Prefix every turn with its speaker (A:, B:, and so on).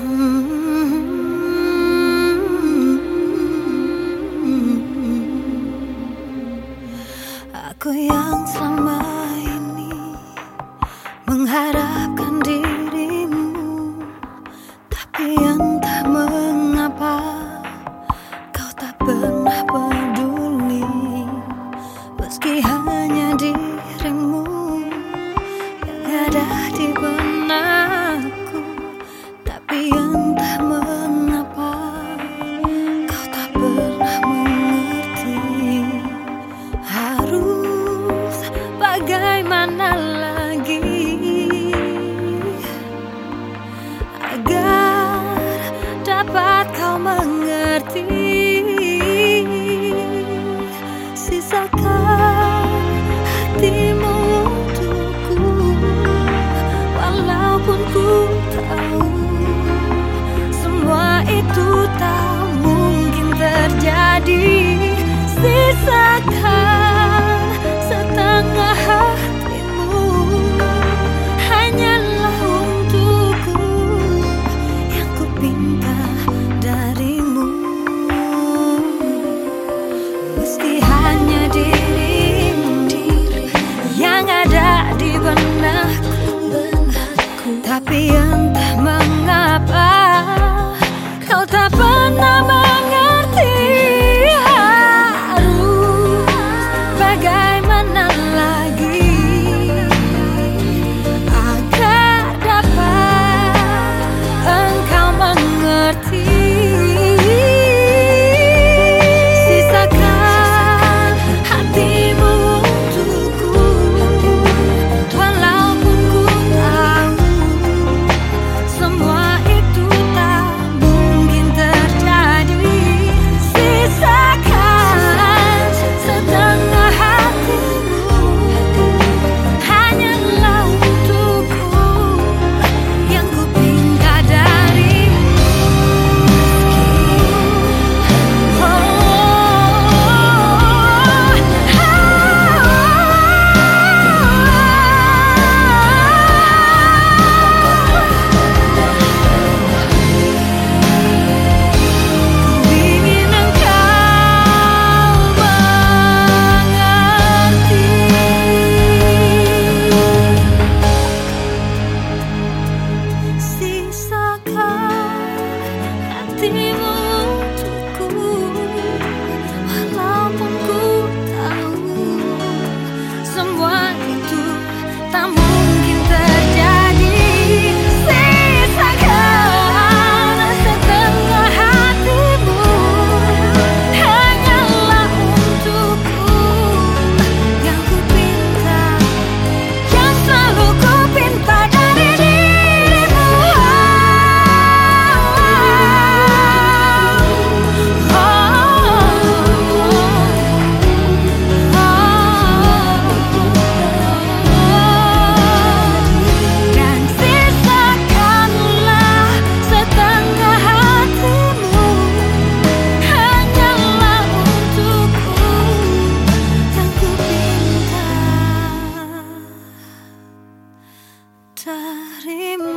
A: Aku yang selama ini mengharapkan Sarim